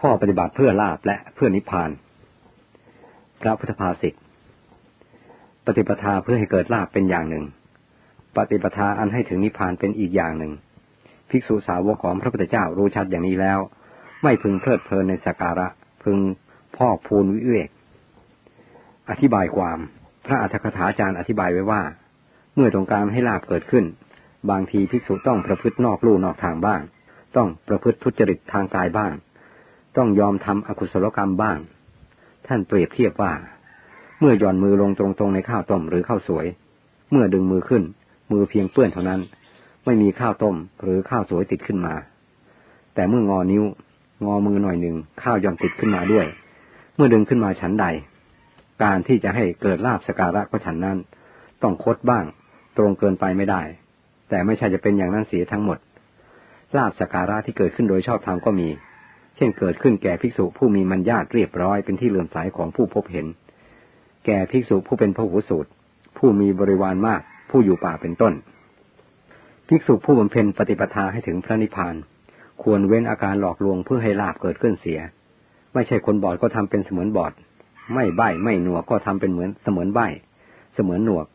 ข้อปฏิบัติเพื่อลาบและเพื่อนิพพาน พระพุทธภาษิตปฏิปทาเพื่อให้เกิดลาบเป็นอย่างหนึ่ง ปฏิปทาอันให้ถึงนิพพานเป็นอีกอย่างหนึ่ง ภิกษุสาวกของพระพุทธเจ้ารู้ชัดอย่างนี้แล้ว ไม่พึงเพลิดเพลินในสักการะ พึงพ่อพูนวิเวก อธิบายความ พระอัฏฐกถาจารย์อธิบายไว้ว่า เมื่อต้องการให้ลาบเกิดขึ้น บางทีภิกษุต้องประพฤตินอกลู่นอกทางบ้าง ต้องประพฤติทุจริตทางกายบ้าง ต้องยอมทำอกุศลกรรมบ้าง ท่านเปรียบเทียบว่า เมื่อย่อนมือลงตรงๆในข้าวต้มหรือข้าวสวย เมื่อดึงมือขึ้น มือเพียงเปื้อนเท่านั้น ไม่มีข้าวต้มหรือข้าวสวยติดขึ้นมา แต่เมื่องอนิ้ว งอมือหน่อยหนึ่งข้าวย่อมติดขึ้นมาด้วย เมื่อดึงขึ้นมาฉันใด การที่จะให้เกิดลาบสการะก็ฉันนั้น ต้องคดบ้าง ตรงเกินไปไม่ได้ แต่ไม่ใช่จะเป็นอย่างนั้นเสียทั้งหมดลาบสการะที่เกิดขึ้นโดยชอบธรรมก็มี เช่นเกิดขึ้นแก่ภิกษุผู้มีมัญญาตเรียบร้อยเป็นที่เลื่อมใสของผู้พบเห็น แก่ภิกษุผู้เป็นพระหูสูตร ผู้มีบริวารมาก ผู้อยู่ป่าเป็นต้น ภิกษุผู้บำเพ็ญปฏิปทาให้ถึงพระนิพพาน ควรเว้นอาการหลอกลวงเพื่อให้ลาบเกิดขึ้นเสีย ไม่ใช่คนบอดก็ทำเป็นเสมือนบอด ไม่ใบ้ไม่หนวกก็ทำเป็นเหมือนเสมือนใบ้ เสมือนหนวก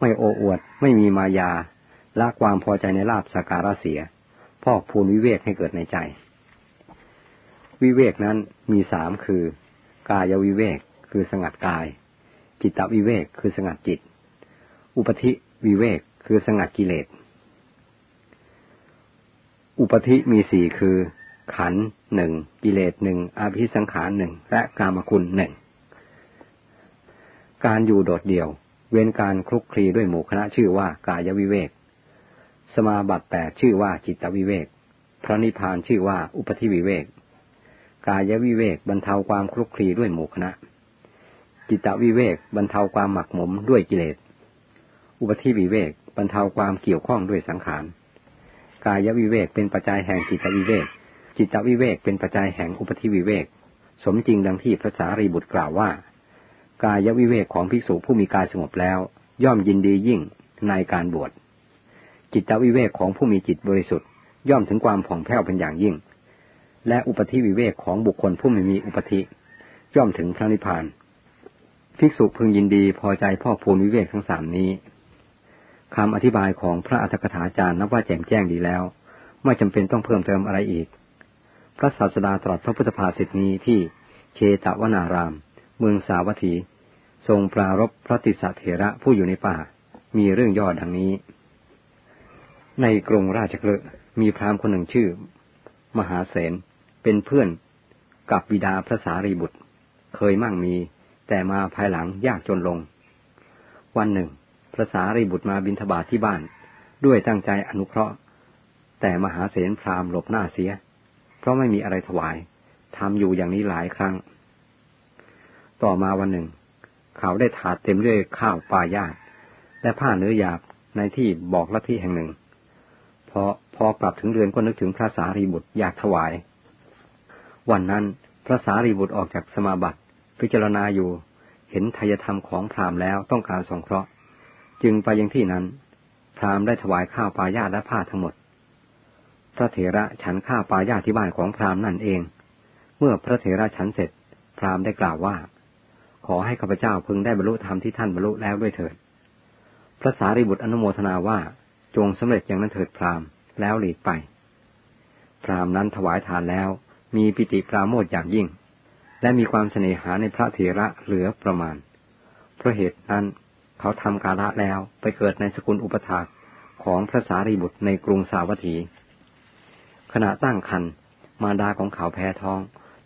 ไม่โอ้อวด ไม่มีมายาละความพอใจในลาบสาการะเสีย พอกพูนวิเวกให้เกิดในใจ วิเวกนั้นมีสามคือ กายวิเวกคือสงัดกาย จิตวิเวกคือสงัดจิต อุปธิวิเวกคือสงัดกิเลส อุปธิมีสี่คือ ขันหนึ่งกิเลสหนึ่งอาภิสังขารหนึ่งและกามคุณหนึ่งการอยู่โดดเดี่ยว เว้นการคลุกคลีด้วยหมู่คณะชื่อว่ากายวิเวก สมาบัติแปดชื่อว่าจิตวิเวกพระนิพพานชื่อว่าอุปธิวิเวก กายวิเวกบรรเทาความคลุกคลีด้วยหมู่คณะ จิตวิเวกบรรเทาความหมักหมมด้วยกิเลส อุปธิวิเวกบรรเทาความเกี่ยวข้องด้วยสังขาร กายวิเวกเป็นปัจจัยแห่งจิตวิเวก จิตวิเวกเป็นปัจจัยแห่งอุปธิวิเวก สมจริงดังที่พระสารีบุตรกล่าวว่า กายวิเวกของภิกษุผู้มีกายสงบแล้ว ย่อมยินดียิ่งในการบวช จิตวิเวกของผู้มีจิตบริสุทธิ์ ย่อมถึงความผ่องแผ้วเป็นอย่างยิ่ง และอุปธิวิเวกของบุคคลผู้ไม่มีอุปธิย่อมถึงพระนิพพานภิกษุพึงยินดีพอใจพ่อภูมิวิเวกทั้งสามนี้คำอธิบายของพระอัฏฐกถาจารย์นับว่าแจ่มแจ้งดีแล้ว ไม่จำเป็นต้องเพิ่มเติมอะไรอีก พระศาสดาตรัสพระพุทธภาษิตนี้ที่เชตวนาราม เมืองสาวัตถี ทรงปรารบพระติสเถระผู้อยู่ในป่า มีเรื่องย่อดังนี้ ในกรุงราชกฤห์มีพราหมณ์คนหนึ่งชื่อ มหาเสน เป็นเพื่อนกับบิดาพระสารีบุตร เคยมั่งมี แต่มาภายหลังยากจนลง วันหนึ่ง พระสารีบุตรมาบินทบาทที่บ้าน ด้วยตั้งใจอนุเคราะห์ แต่มหาเสนพรามหลบหน้าเสีย เพราะไม่มีอะไรถวายทำอยู่อย่างนี้หลายครั้ง ต่อมาวันหนึ่ง เขาได้ถาดเต็มด้วยข้าวปลายาตและผ้าเนื้อหยาบในที่บอกลัทธิแห่งหนึ่งพอพอกลับถึงเรือนก็นึกถึงพระสารีบุตรอยากถวาย วันนั้นพระสารีบุตรออกจากสมาบัติ พิจารณาอยู่ เห็นทายธรรมของพราหมณ์แล้วต้องการสงเคราะห์ จึงไปยังที่นั้น พราหมณ์ได้ถวายข้าวปลายาและผ้าทั้งหมด พระเถระฉันข้าวปลายาที่บ้านของพราหมณ์นั่นเอง เมื่อพระเถระฉันเสร็จ พราหมณ์ได้กล่าวว่า ขอให้ข้าพเจ้าพึงได้บรรลุธรรมที่ท่านบรรลุแล้วด้วยเถิด พระสารีบุตรอนุโมทนาว่าจงสำเร็จอย่างนั้นเถิดพราหมณ์แล้วหลีกไป พราหมณ์นั้นถวายทานแล้ว มีปิติปราโมทอย่างยิ่ง และมีความเสน่หาในพระเถระเหลือประมาณ เพราะเหตุนั้นเขาทำกาละแล้วไปเกิดในสกุลอุปถากของพระสารีบุตรในกรุงสาวัตถี ขณะตั้งคันมารดาของเขาแพ้ท้อง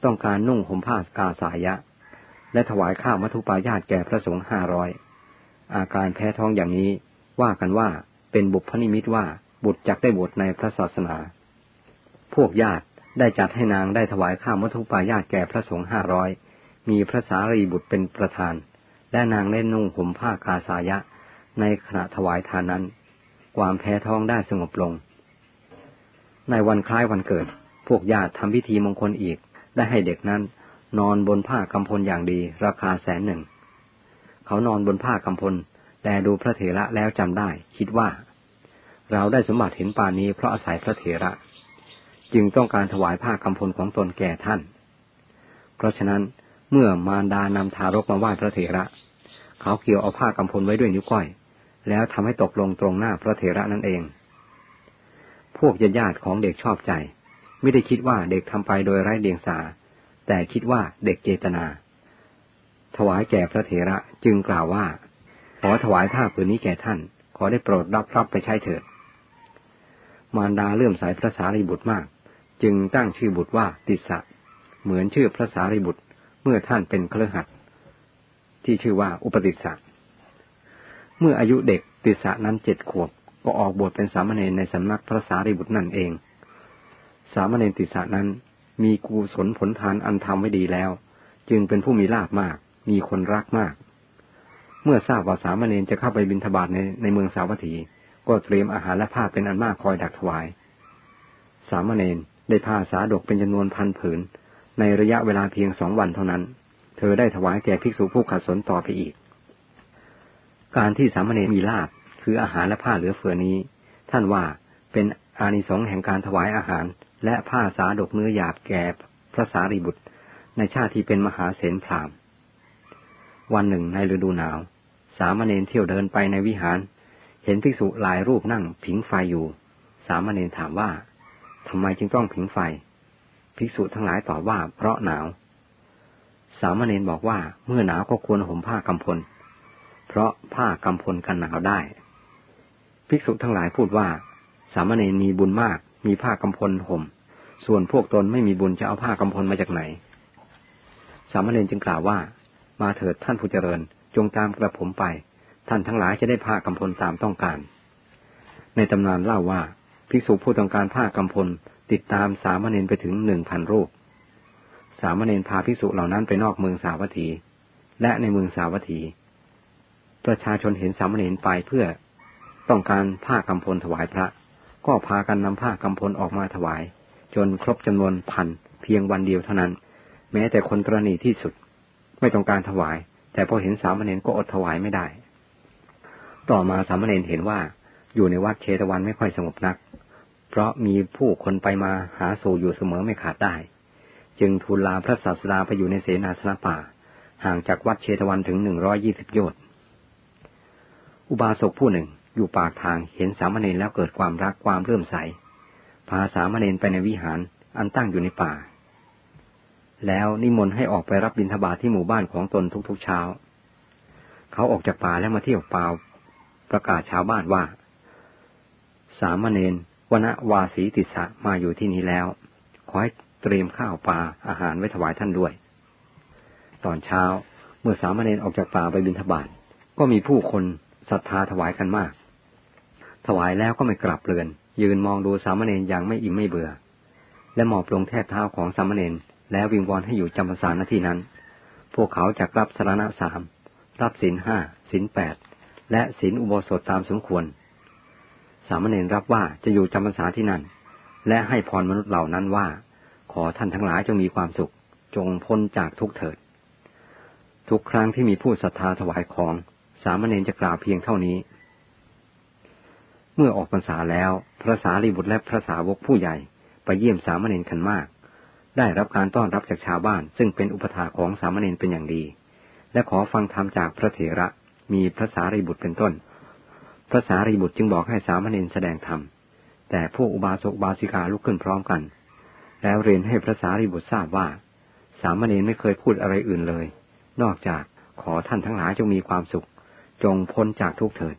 ต้องการนุ่งห่มผ้ากาสายะ และถวายข้าวมัทุปายาตแก่พระสงฆ์ห้าร้อยอาการแพ้ท้องอย่างนี้ว่ากันว่าเป็นบุพนิมิตว่าบุตรจักได้บวชในพระศาสนา พวกญาติ ได้จัดให้นางได้ถวายข้าวมัทุปายาตแก่พระสงฆ์ห้าร้อยมีพระสารีบุตรเป็นประธาน และนางเล่นนุ่งห่มผ้ากาสายะ ในขณะถวายทานนั้น ความแพ้ท้องได้สงบลง ในวันคล้ายวันเกิด พวกญาติทำพิธีมงคลอีก ได้ให้เด็กนั้น นอนบนผ้ากำพลอย่างดี ราคาแสนหนึ่ง เขานอนบนผ้ากำพล แต่ดูพระเถระแล้วจำได้ คิดว่า เราได้สมบัติเห็นป่านี้เพราะอาศัยพระเถระ จึงต้องการถวายผ้ากำพลของตนแก่ท่าน เพราะฉะนั้นเมื่อมารดานำทารกมาไหว้พระเถระ เขาเกี่ยวเอาผ้ากำพลไว้ด้วยนิ้วก้อย แล้วทำให้ตกลงตรงหน้าพระเถระนั่นเอง พวกญาติญาติของเด็กชอบใจ ไม่ได้คิดว่าเด็กทำไปโดยไร้เดียงสา แต่คิดว่าเด็กเจตนา ถวายแก่พระเถระจึงกล่าวว่า ขอถวายผ้าผืนนี้แก่ท่าน ขอได้โปรดรับรับไปใช้เถิดมารดาเลื่อมใสพระสารีบุตรมาก จึงตั้งชื่อบุตรว่าติสะเหมือนชื่อพระสารีบุตรเมื่อท่านเป็นเครือขัดที่ชื่อว่าอุปติสสะเมื่ออายุเด็กติสะนั้นเจ็ดขวบก็ออกบวชเป็นสามเณรในสำนักพระสารีบุตรนั่นเอง สามเณรติสะนั้นมีกุศลผลทานอันทำไว้ดีแล้ว จึงเป็นผู้มีลาภมาก มีคนรักมาก เมื่อทราบว่าสามเณรจะเข้าไปบิณฑบาตในในเมืองสาวัตถี ก็เตรียมอาหารและผ้าเป็นอันมากคอยดักถวาย สามเณร ได้ผ้าสาดกเป็นจำนวนพันผืน ในระยะเวลาเพียงสองวันเท่านั้น เธอได้ถวายแก่ภิกษุผู้ขัดสนต่อไปอีก การที่สามเณรมีลาบคืออาหารและผ้าเหลือเฟือนี้ ท่านว่าเป็นอานิสงส์แห่งการถวายอาหาร และผ้าสาดกเนื้อหยาบแก่พระสารีบุตร ในชาติที่เป็นมหาเสนพรามวันหนึ่งในฤดูหนาว สามเณรเที่ยวเดินไปในวิหาร เห็นภิกษุหลายรูปนั่งผิงไฟอยู่ สามเณรถามว่า ทำไมจึงต้องผิงไฟ ภิกษุทั้งหลายตอบว่าเพราะหนาว สามเณรบอกว่าเมื่อหนาวก็ควรห่มผ้ากำพล เพราะผ้ากำพลกันหนาวได้ ภิกษุทั้งหลายพูดว่า สามเณรมีบุญมาก มีผ้ากำพลห่ม ส่วนพวกตนไม่มีบุญจะเอาผ้ากำพลมาจากไหน สามเณรจึงกล่าวว่า มาเถิดท่านผู้เจริญจงตามกระผมไป ท่านทั้งหลายจะได้ผ้ากำพลตามต้องการ ในตำนานเล่าว่า ภิกษุผู้ต้องการผ้ากำพลติดตามสามเณรไปถึงหนึ่งพันรูป สามเณรพาภิกษุเหล่านั้นไปนอกเมืองสาวัตถี และในเมืองสาวัตถี ประชาชนเห็นสามเณรไปเพื่อต้องการผ้ากำพลถวายพระ ก็พากันนำผ้ากำพลออกมาถวาย จนครบจำนวนพันเพียงวันเดียวเท่านั้น แม้แต่คนตรณีที่สุด ไม่ต้องการถวาย แต่พอเห็นสามเณรก็อดถวายไม่ได้ ต่อมาสามเณรเห็นว่าอยู่ในวัดเชตวันไม่ค่อยสงบนัก เพราะมีผู้คนไปมาหาสู่อยู่เสมอไม่ขาดได้ จึงทูลลาพระศาสดาไปอยู่ในเสนาสนะป่า ห่างจากวัดเชตวันถึงหนึ่งร้อยี่สิบโยชน์อุบาสกผู้หนึ่งอยู่ปากทางเห็นสามเณรแล้วเกิดความรักความเริ่มใส พาสามเณรไปในวิหารอันตั้งอยู่ในป่า แล้วนิมนต์ให้ออกไปรับบิณฑบาตทที่หมู่บ้านของตนทุกๆเช้า เขาออกจากป่าแล้วมาเที่ยวเปล่าประกาศชาวบ้านว่า สามเณร วณวาสีติสะมาอยู่ที่นี้แล้ว ขอให้เตรียมข้าวปลาอาหารไว้ถวายท่านด้วย ตอนเช้าเมื่อสามเณรออกจากป่าไปบิณฑบาตก็มีผู้คนศรัทธาถวายกันมาก ถวายแล้วก็ไม่กลับเรือน ยืนมองดูสามเณรอย่างไม่อิ่มไม่เบื่อ และหมอบลงแทบเท้าของสามเณรแล้ววิงวอนให้อยู่จำพรรษาณที่นั้น พวกเขาจะรับสารณะสามรับศีลห้าศีลแปดและศีลอุโบสถตามสมควร สามเณรรับว่าจะอยู่จำพรรษาที่นั่น และให้พรมนุษย์เหล่านั้นว่า ขอท่านทั้งหลายจงมีความสุข จงพ้นจากทุกเถิด ทุกครั้งที่มีผู้ศรัทธาถวายของ สามเณรจะกล่าวเพียงเท่านี้ เมื่อออกพรรษาแล้วพระสารีบุตรและพระสาวกผู้ใหญ่ไปเยี่ยมสามเณรกันมาก ได้รับการต้อนรับจากชาวบ้าน ซึ่งเป็นอุปถาของสามเณรเป็นอย่างดี และขอฟังธรรมจากพระเถระมีพระสารีบุตรเป็นต้น พระสารีบุตรจึงบอกให้สามเณรแสดงธรรม แต่พวกอุบาสกบาสิกาลุกขึ้นพร้อมกัน แล้วเรียนให้พระสารีบุตรทราบว่า สามเณรไม่เคยพูดอะไรอื่นเลย นอกจากขอท่านทั้งหลายจงมีความสุข จงพ้นจากทุกเถิด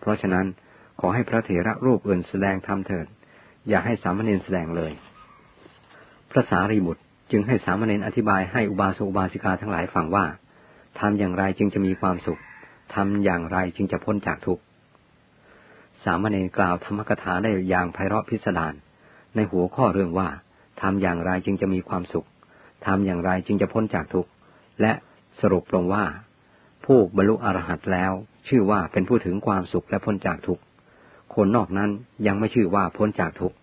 เพราะฉะนั้นขอให้พระเถระรูปอื่นแสดงธรรมเถิด อย่าให้สามเณรแสดงเลย พระสารีบุตรจึงให้สามเณรอธิบายให้อุบาสกบาสิกาทั้งหลายฟังว่าทำอย่างไรจึงจะมีความสุขทำอย่างไรจึงจะพ้นจากทุกข์ สามเณรกล่าวธรรมกถาได้อย่างไพเราะพิสดารในหัวข้อเรื่องว่าทำอย่างไรจึงจะมีความสุขทำอย่างไรจึงจะพ้นจากทุกข์ และสรุปลงว่า ผู้บรรลุอรหัตแล้ว ชื่อว่าเป็นผู้ถึงความสุขและพ้นจากทุกข์ คนนอกนั้นยังไม่ชื่อว่าพ้นจากทุกข์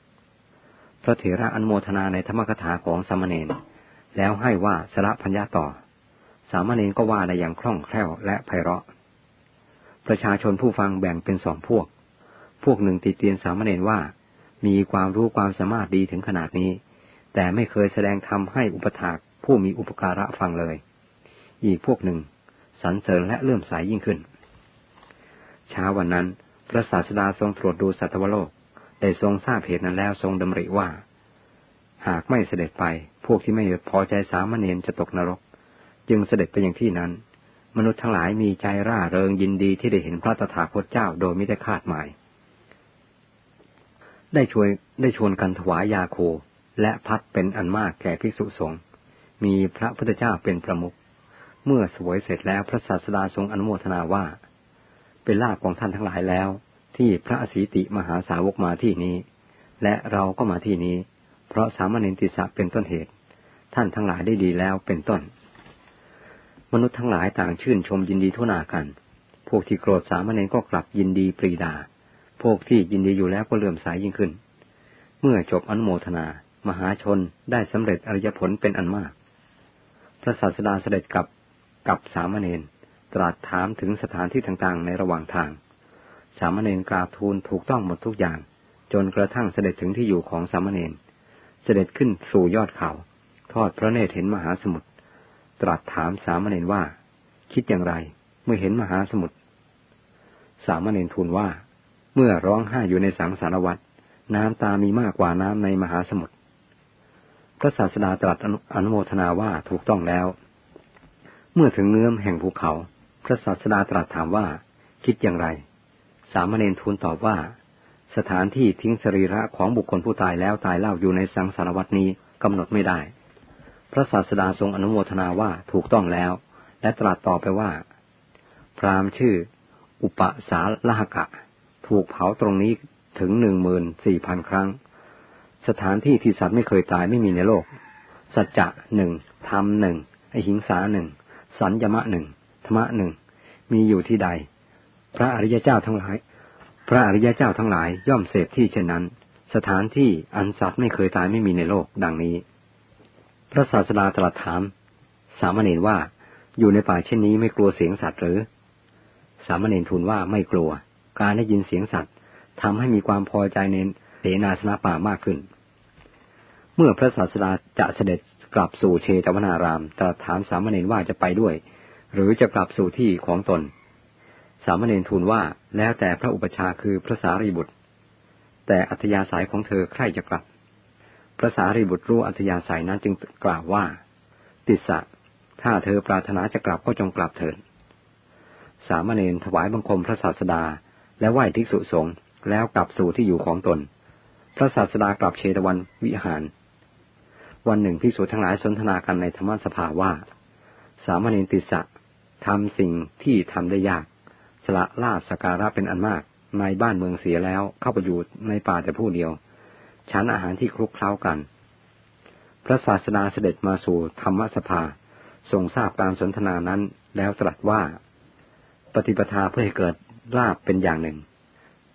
พระเถระอันโมทนาในธรรมกถาของสามเณรแล้วให้ว่าสระพัญญาต่อ สามเณรก็ว่าในอย่างคล่องแคล่วและไพเราะ ประชาชนผู้ฟังแบ่งเป็นสองพวก พวกหนึ่งติเตียนสามเณรว่า มีความรู้ความสามารถดีถึงขนาดนี้ แต่ไม่เคยแสดงธรรมให้อุปถากผู้มีอุปการะฟังเลย อีกพวกหนึ่งสรรเสริญและเลื่อมใสยยิ่งขึ้น เช้าวันนั้น พระศาสดาทรงตรวจดูสัตวโลก ได้ทรงทราบเหตุนั้นแล้วทรงดำริว่า หากไม่เสด็จไป พวกที่ไม่พอใจสามเณรจะตกนรก จึงเสด็จไปอย่างที่นั้น มนุษย์ทั้งหลายมีใจร่าเริงยินดีที่ได้เห็นพระตถาคตเจ้าโดยไม่ได้คาดหมาย ได้ช่วยได้ชวนกันถวายยาโค และพัดเป็นอันมากแก่ภิกษุสงฆ์มีพระพุทธเจ้าเป็นประมุขเมื่อสวยเสร็จแล้วพระศาสดาทรงอนุโมทนาว่า เป็นลาภของท่านทั้งหลายแล้ว ที่พระอสีติมหาสาวกมาที่นี้ และเราก็มาที่นี้ เพราะสามเณรติสะเป็นต้นเหตุ ท่านทั้งหลายได้ดีแล้วเป็นต้น มนุษย์ทั้งหลายต่างชื่นชมยินดีทุนากัน พวกที่โกรธสามเณรก็กลับยินดีปรีดา พวกที่ยินดีอยู่แล้วก็เลื่อมใสยยิ่งขึ้น เมื่อจบอนุโมทนา มหาชนได้สำเร็จอริยผลเป็นอันมาก พระศาสดาเสด็จกับกับสามเณรตรัสถามถึงสถานที่ต่างๆ ในระหว่างทาง สามเณรกราบทูลถูกต้องหมดทุกอย่าง จนกระทั่งเสด็จถึงที่อยู่ของสามเณร เสด็จขึ้นสู่ยอดเขา ทอดพระเนตรเห็นมหาสมุทร ตรัสถามสามเณรว่า คิดอย่างไร เมื่อเห็นมหาสมุทร สามเณรทูลว่า เมื่อร้องไห้อยู่ในสังสารวัฏน้ำตามีมากกว่าน้ำในมหาสมุทรพระศาสดาตรัสอนุโมทนาว่าถูกต้องแล้ว เมื่อถึงเงื้อมแห่งภูเขา พระศาสดาตรัสถามว่า คิดอย่างไร สามเณรทูลตอบว่า สถานที่ทิ้งสรีระของบุคคลผู้ตายแล้วตายเล่าอยู่ในสังสารวัตนี้กำหนดไม่ได้ พระศาสดาทรงอนุโมทนาว่าถูกต้องแล้ว และตรัสต่อไปว่า พรามชื่อ อุปสาลหกะ ถูกเผาตรงนี้ถึงหนึ่งหมื่นสี่พันครั้ง สถานที่ที่สัตว์ไม่เคยตายไม่มีในโลก สัจจะหนึ่งธรรมหนึ่งไอหิงสาหนึ่งสัญญมะหนึ่งธรรมะหนึ่งมีอยู่ที่ใด พระอริยเจ้าทั้งหลาย พระอริยเจ้าทั้งหลายย่อมเสพที่เช่นนั้น สถานที่อันสัตว์ไม่เคยตายไม่มีในโลกดังนี้ พระศาสดาตรัสถาม สามเณรว่าอยู่ในป่าเช่นนี้ไม่กลัวเสียงสัตว์หรือ สามเณรทูลว่าไม่กลัว การได้ยินเสียงสัตว์ทำให้มีความพอใจในเสนาสนะป่ามากขึ้น เมื่อพระศาสดาจะเสด็จกลับสู่เชตวนาราม ตรัสถามสามเณรว่าจะไปด้วย หรือจะกลับสู่ที่ของตน สามเณรทูลว่าแล้วแต่พระอุปชาคือพระสารีบุตร แต่อัธยาศัยของเธอใครจะกลับ พระสารีบุตรรู้อัธยาศัยนั้นจึงกล่าวว่า ติสะถ้าเธอปรารถนาจะกลับก็จงกลับเถิดสามเณรถวายบังคมพระศาสดา และไหว้ภิกษุสงฆ์แล้วกลับสู่ที่อยู่ของตน พระศาสดากลับเชตวันวิหาร วันหนึ่งพิสูจทั้งหลายสนทนากันในธรรมสภาว่า สามเณรติสะทำสิ่งที่ทำได้ยาก สละลาบสการะเป็นอันมาก ในบ้านเมืองเสียแล้วเข้าไปอยู่ในป่าแต่ผู้เดียว ชั้นอาหารที่คลุกเคล้ากัน พระศาสดาเสด็จมาสู่ธรรมสภาทรงทราบการสนทนานั้นแล้วตรัสว่า ปฏิปทาเพื่อให้เกิด ลาบเป็นอย่างหนึ่ง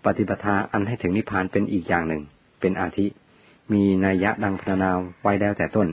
ปฏิปทาอันให้ถึงนิพพานเป็นอีกอย่างหนึ่ง เป็นอาทิ มีนัยยะดังพรรณนาไว้แล้วแต่ต้น